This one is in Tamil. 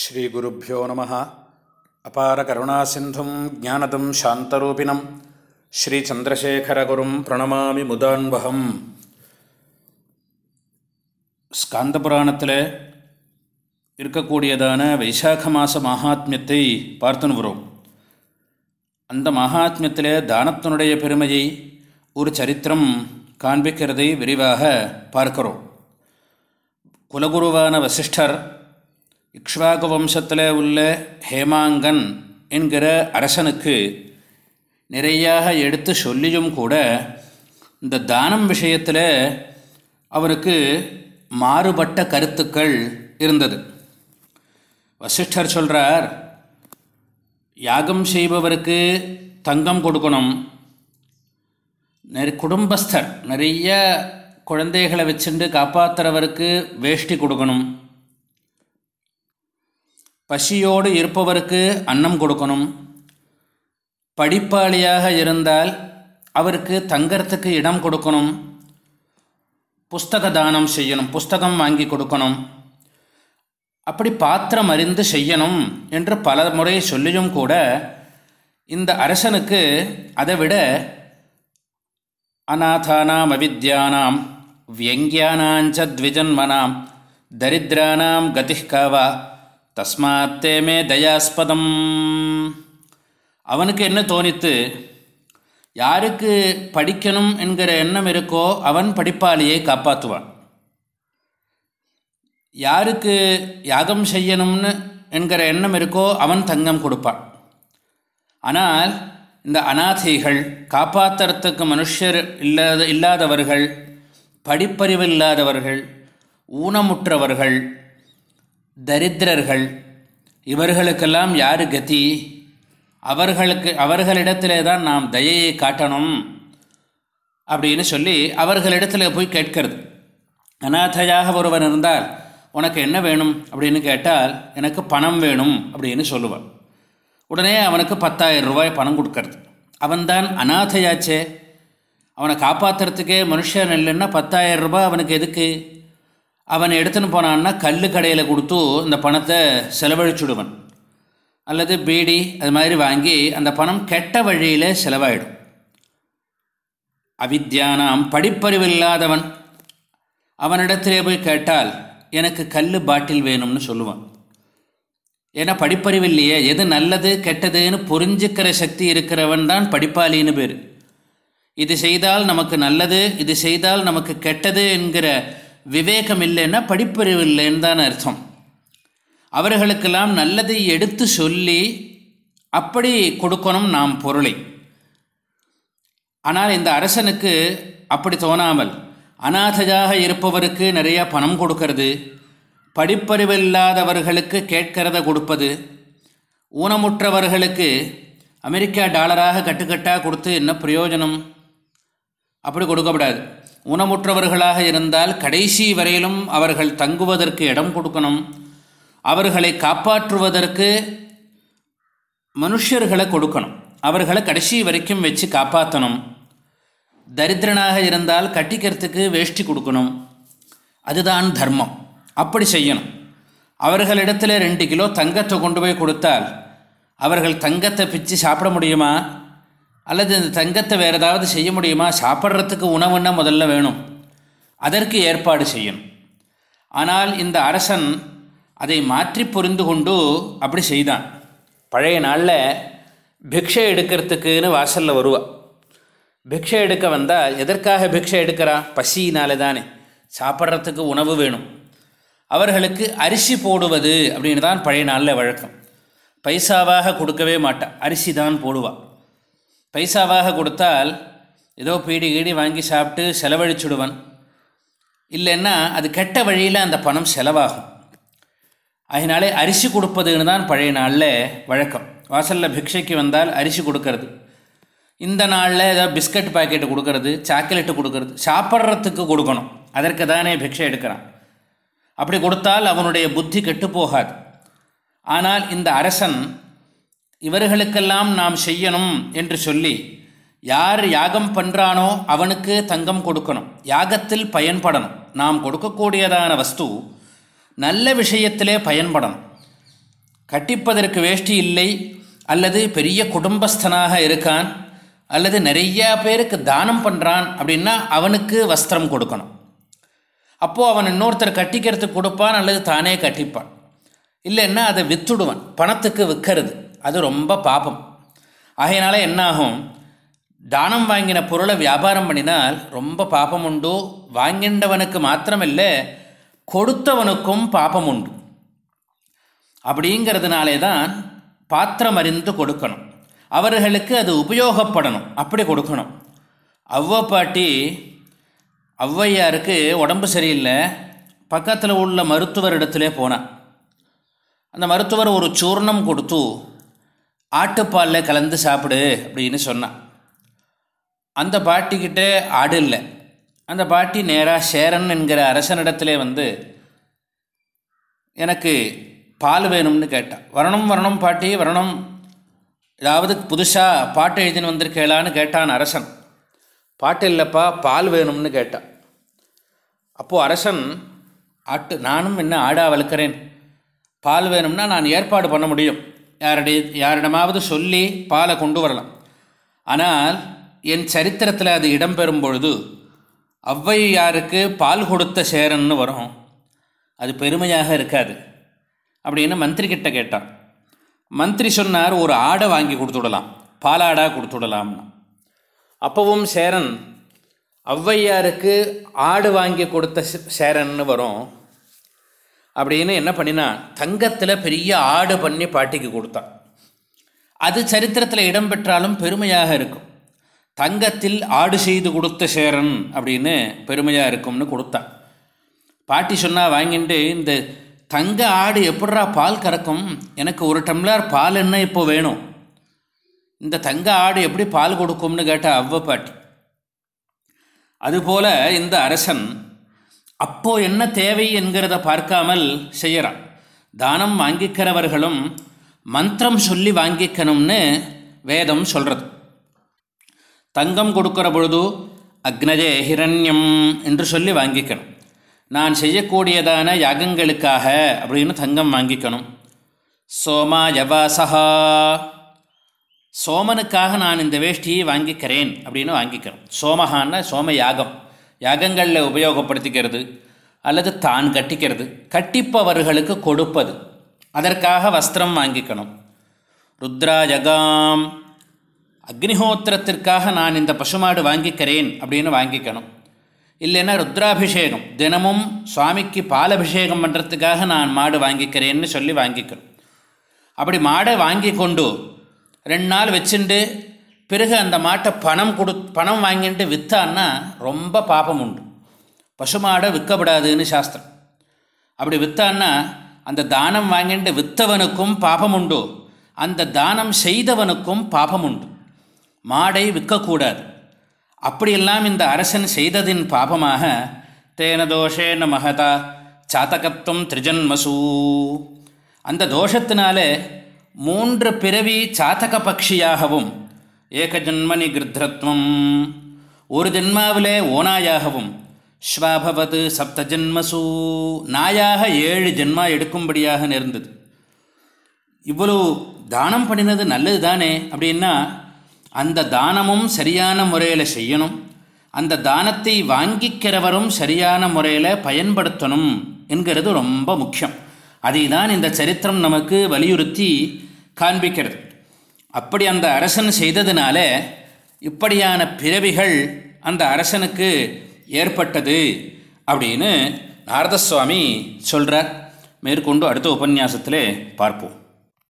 ஸ்ரீகுருப்போ நம. அபார கருணா சிந்தும் ஜானதம் சாந்தரூபிணம். ஸ்ரீ சந்திரசேகரகுரும் பிரணமாமி முதான்வகம். ஸ்காந்த புராணத்தில் இருக்கக்கூடியதான வைசாக மாச மகாத்மியத்தை பார்த்துன்னு வரும் அந்த மகாத்மியத்தில் தானத்தினுடைய பெருமையை ஒரு சரித்திரம் காண்பிக்கிறதை விரிவாக பார்க்கிறோம். குலகுருவான வசிஷ்டர் இக்ஷ்வாகு வம்சத்தில் உள்ள ஹேமாங்கன் என்கிற அரசனுக்கு நிறையாக எடுத்து சொல்லியும் கூட இந்த தானம் விஷயத்தில் அவருக்கு மாறுபட்ட கருத்துக்கள் இருந்தது. வசிஷ்டர் சொல்கிறார் யாகம் செய்பவருக்கு தங்கம் கொடுக்கணும். நிறைய குடும்பஸ்தர் நிறைய குழந்தைகளை வச்சுட்டு காப்பாற்றுறவருக்கு வேஷ்டி கொடுக்கணும். பசியோடு இருப்பவருக்கு அன்னம் கொடுக்கணும். படிப்பாளியாக இருந்தால் அவருக்கு தங்கறதுக்கு இடம் கொடுக்கணும். புஸ்தக தானம் செய்யணும் புஸ்தகம் வாங்கி கொடுக்கணும். அப்படி பாத்திரம் அறிந்து செய்யணும் என்று பல முறை சொல்லியும் கூட இந்த அரசனுக்கு அதை விட அநாதானாம் அவித்யானாம் வியங்கியானாஞ்ச த்விஜன்மனாம் தரித்ரானாம் கதிஹ்காவா தஸ்மாத்தே மே தயாஸ்பதம். அவனுக்கு என்ன தோணித்து யாருக்கு படிக்கணும் என்கிற எண்ணம் இருக்கோ அவன் படிப்பாளியை காப்பாற்றுவான். யாருக்கு யாகம் செய்யணும்னு என்கிற எண்ணம் இருக்கோ அவன் தங்கம் கொடுப்பான். ஆனால் இந்த அநாதைகள் காப்பாற்றுறதுக்கு மனுஷர் இல்லாத இல்லாதவர்கள் படிப்பறிவு இல்லாதவர்கள் ஊனமுற்றவர்கள் தரித்திரர்கள். இவர்களுக்கெல்லாம் யார் கதி? அவர்களுக்கு அவர்களிடத்திலே தான் நாம் தயையை காட்டணும் அப்படின்னு சொல்லி அவர்களிடத்தில் போய் கேட்கிறது. அநாதையாக ஒருவன் இருந்தால் உனக்கு என்ன வேணும்? அப்படின்னு கேட்டால் எனக்கு பணம் வேணும் அப்படின்னு சொல்லுவான் உடனே அவனுக்கு பத்தாயிரம் ரூபாய் பணம் கொடுக்கறது. அவன்தான் அநாதையாச்சே. அவனை காப்பாற்றுறதுக்கே மனுஷன் இல்லைன்னா பத்தாயிரம் ரூபாய் அவனுக்கு எதுக்கு? அவன் எடுத்துன்னு போனான்னா கல் கடையில் கொடுத்து இந்த பணத்தை செலவழிச்சுடுவன். அல்லது பீடி அது மாதிரி வாங்கி அந்த பணம் கெட்ட வழியில் செலவாயிடும். அவித்யானாம் படிப்பறிவு இல்லாதவன். அவனிடத்திலே போய் கேட்டால் எனக்கு கல் பாட்டில் வேணும்னு சொல்லுவான். ஏன்னா படிப்பறிவு இல்லையே. எது நல்லது கெட்டதுன்னு புரிஞ்சுக்கிற சக்தி இருக்கிறவன் தான் படிப்பாளின்னு பேர். இது செய்தால் நமக்கு நல்லது இது செய்தால் நமக்கு கெட்டது என்கிற விவேகம் இல்லைன்னா படிப்பறிவு இல்லைன்னு தான் அர்த்தம். அவர்களுக்கெல்லாம் நல்லதை எடுத்து சொல்லி அப்படி கொடுக்கணும் நாம் பொருளை. ஆனால் இந்த அரசனுக்கு அப்படி தோணாமல் அநாதையாக இருப்பவருக்கு நிறையா பணம் கொடுக்கறது படிப்பறிவில்லாதவர்களுக்கு கேட்கிறத கொடுப்பது ஊனமுற்றவர்களுக்கு அமெரிக்கா டாலராக கட்டுக்கட்டாக கொடுத்து என்ன பிரயோஜனம்? அப்படி கொடுக்கப்படாது. ஊனமுற்றவர்களாக இருந்தால் கடைசி வரையிலும் அவர்கள் தங்குவதற்கு இடம் கொடுக்கணும். அவர்களை காப்பாற்றுவதற்கு மனுஷர்களை கொடுக்கணும். அவர்களை கடைசி வரைக்கும் வச்சு காப்பாற்றணும் தரித்திரனாக இருந்தால் கட்டிக்கிறதுக்கு வேஷ்டி கொடுக்கணும். அதுதான் தர்மம். அப்படி செய்யணும். அவர்களிடத்தில் ரெண்டு கிலோ தங்கத்தை கொண்டு போய் கொடுத்தால் அவர்கள் தங்கத்தை பிச்சு சாப்பிட முடியுமா? அல்லது இந்த தங்கத்தை வேறு ஏதாவது செய்ய முடியுமா? சாப்பிட்றதுக்கு உணவுன்னா முதல்ல வேணும்? அதற்கு ஏற்பாடு செய்யணும். ஆனால் இந்த அரசன் அதை மாற்றி புரிந்து கொண்டு அப்படி செய்தான். பழைய நாளில் பிக்ஷை எடுக்கிறதுக்குன்னு வாசலில் வருவாள் பிக்ஷை எடுக்க வந்தால் எதற்காக பிக்ஷை எடுக்கிறா? பசியினாலே தானே. சாப்பிட்றதுக்கு உணவு வேணும். அவர்களுக்கு அரிசி போடுவது அப்படின்னு தான் பழைய நாளில் வழக்கம். பைசாவாக கொடுக்கவே மாட்டாள் அரிசி தான் போடுவாள் பைசாவாக கொடுத்தால் ஏதோ பீடி கீடி வாங்கி சாப்பிட்டு செலவழிச்சுடுவன். இல்லைன்னா அது கெட்ட வழியில் அந்த பணம் செலவாகும். அதனாலே அரிசி கொடுப்பதுன்னு தான் பழைய நாளில் வழக்கம். வாசலில் பிக்ஷைக்கு வந்தால் அரிசி கொடுக்கறது. இந்த நாளில் ஏதாவது பிஸ்கட் பாக்கெட்டு கொடுக்கறது சாக்லேட்டு கொடுக்கறது சாப்பிட்றதுக்கு கொடுக்கணும். அதற்கு தானே பிக்ஷை எடுக்கிறான். அப்படி கொடுத்தால் அவனுடைய புத்தி கெட்டு போகாது. ஆனால் இந்த அரசன் இவர்களுக்கெல்லாம் நாம் செய்யணும் என்று சொல்லி யார் யாகம் பண்ணுறானோ அவனுக்கு தங்கம் கொடுக்கணும். யாகத்தில் பயன்படணும். நாம் கொடுக்கக்கூடியதான வஸ்து நல்ல விஷயத்திலே பயன்படணும். கட்டிப்பதற்கு வேஷ்டி இல்லை அல்லது பெரிய குடும்பஸ்தனாக இருக்கான் அல்லது நிறையா பேருக்கு தானம் பண்ணுறான் அப்படின்னா அவனுக்கு வஸ்திரம் கொடுக்கணும். அப்போது அவன் இன்னொருத்தர் கட்டிக்கிறதுக்கு கொடுப்பான் அல்லது தானே கட்டிப்பான். இல்லைன்னா அதை வித்துடுவான். பணத்துக்கு விற்கிறது. அது ரொம்ப பாபம். ஆகையினால என்னாகும்? தானம் வாங்கின பொருளை வியாபாரம் பண்ணினால் ரொம்ப பாபம் உண்டு. வாங்கின்றவனுக்கு மாத்திரமில்லை கொடுத்தவனுக்கும் பாபம் உண்டு. அப்படிங்கிறதுனாலே தான் பாத்திரம் அறிந்து கொடுக்கணும். அவர்களுக்கு அது உபயோகப்படணும். அப்படி கொடுக்கணும். அவ்வ பாட்டி ஔவையாருக்கு உடம்பு சரியில்லை. பக்கத்தில் உள்ள மருத்துவரிடத்திலே போனான். அந்த மருத்துவர் ஒரு சூர்ணம் கொடுத்து ஆட்டுப்பாலில் கலந்து சாப்பிடு அப்படின்னு சொன்னான் அந்த பாட்டிக்கிட்ட ஆடு இல்லை. அந்த பாட்டி நேராக சேரன் என்கிற அரசனிடத்திலே வந்து எனக்கு பால் வேணும்னு கேட்டான் வரணும் வரணும் பாட்டி வரணும். ஏதாவது புதுசாக பாட்டு எழுதின்னு வந்திருக்கேளான்னு கேட்டான் அரசன். பாட்டு இல்லைப்பா பால் வேணும்னு கேட்டான் அப்போது அரசன் ஆட்டு நானும் என்ன ஆடா வளர்க்குறேன். பால் வேணும்னா நான் ஏற்பாடு பண்ண முடியும். யாருடைய யாரிடமாவது சொல்லி பாலை கொண்டு வரலாம். ஆனால் என் சரித்திரத்தில் அது இடம்பெறும் பொழுது ஔவையாருக்கு பால் கொடுத்த சேரன்னு வரும். அது பெருமையாக இருக்காது. அப்படின்னு மந்திரி கிட்ட கேட்டான். மந்திரி சொன்னார் ஒரு ஆடை வாங்கி கொடுத்துடலாம். பாலாடாக கொடுத்துடலாம்னு. அப்போவும் சேரன் ஔவையாருக்கு ஆடு வாங்கி கொடுத்த சேரன்னு வரும். அப்படின்னு என்ன பண்ணினா தங்கத்தில் பெரிய ஆடு பண்ணி பாட்டிக்கு கொடுத்தான். அது சரித்திரத்தில் இடம்பெற்றாலும் பெருமையாக இருக்கும். தங்கத்தில் ஆடு செய்து கொடுத்த சேரன் அப்படின்னு பெருமையாக இருக்கும்னு கொடுத்தான். பாட்டி சொன்னால் வாங்கிட்டு இந்த தங்க ஆடு எப்படா பால் கறக்கும்? எனக்கு ஒரு டம்ளர் பால் என்ன இப்போ வேணும்? இந்த தங்க ஆடு எப்படி பால் கொடுக்கும்னு கேட்டால் அவ்வ பாட்டி. அதுபோல் இந்த அரசன் அப்போ என்ன தேவை என்கிறத பார்க்காமல் செய்கிறான் தானம் வாங்கிக்கிறவர்களும் மந்திரம் சொல்லி வாங்கிக்கணும்னு வேதம் சொல்கிறது தங்கம் கொடுக்குற பொழுது அக்னஜே ஹிரண்யம் என்று சொல்லி வாங்கிக்கணும். நான் செய்யக்கூடியதான யாகங்களுக்காக அப்படின்னு தங்கம் வாங்கிக்கணும். சோமா யவாசஹா. சோமனுக்காக நான் இந்த வேஷ்டியை வாங்கிக்கிறேன் அப்படின்னு வாங்கிக்கணும். சோமஹான்னா சோம யாகம் யாகங்களில் உபயோகப்படுத்திக்கிறது அல்லது தான் கட்டிக்கிறது. கட்டிப்பவர்களுக்கு கொடுப்பது. அதற்காக வஸ்திரம் வாங்கிக்கணும். ருத்ராஜகாம். அக்னிஹோத்திரத்திற்காக நான் இந்த பசுமாடு வாங்கிக்கிறேன் அப்படின்னு வாங்கிக்கணும். இல்லைன்னா ருத்ராபிஷேகம். தினமும் சுவாமிக்கு பாலபிஷேகம் பண்ணுறதுக்காக நான் மாடு வாங்கிக்கிறேன்னு சொல்லி வாங்கிக்கணும். அப்படி மாடை வாங்கி கொண்டு ரெண்டு நாள் வச்சுண்டு பிறகு அந்த மாட்டை பணம் கொடு பணம் வாங்கிட்டு விற்றான்னா ரொம்ப பாபம் உண்டு. பசுமாடை விற்கப்படாதுன்னு சாஸ்திரம். அப்படி விற்றான்னா அந்த தானம் வாங்கிட்டு விற்றவனுக்கும் பாபம் உண்டு. அந்த தானம் செய்தவனுக்கும் பாபம் உண்டு. மாடை விற்கக்கூடாது. அப்படியெல்லாம் இந்த அரசன் செய்ததின் பாபமாக தேன தோஷேன மகதா சாத்தகத்துவம் திரிஜன்மசூ. அந்த தோஷத்தினாலே மூன்று பிறவி சாத்தக பட்சியாகவும் ஏக ஜன்மனி கிருத்ரத்வம். ஒரு ஜென்மாவிலே ஓனாயாகவும் ஸ்வாபவது சப்த ஜென்மசூ நாயாக ஏழு ஜென்மா எடுக்கும்படியாக நேர்ந்தது. இவ்வளவு தானம் பண்ணினது நல்லது தானே அப்படின்னா அந்த தானமும் சரியான முறையில் செய்யணும் அந்த தானத்தை வாங்கிக்கிறவரும் சரியான முறையில் பயன்படுத்தணும் என்கிறது ரொம்ப முக்கியம். அதை தான் இந்த சரித்திரம் நமக்கு வலியுறுத்தி காண்பிக்கிறது. அப்படி அந்த அரசன் செய்ததுனால இப்படியான பிறவிகள் அந்த அரசனுக்கு ஏற்பட்டது அப்படின்னு நாரதசுவாமி சொல்கிறார் மேற்கொண்டு அடுத்த உபன்யாசத்தில் பார்ப்போம்.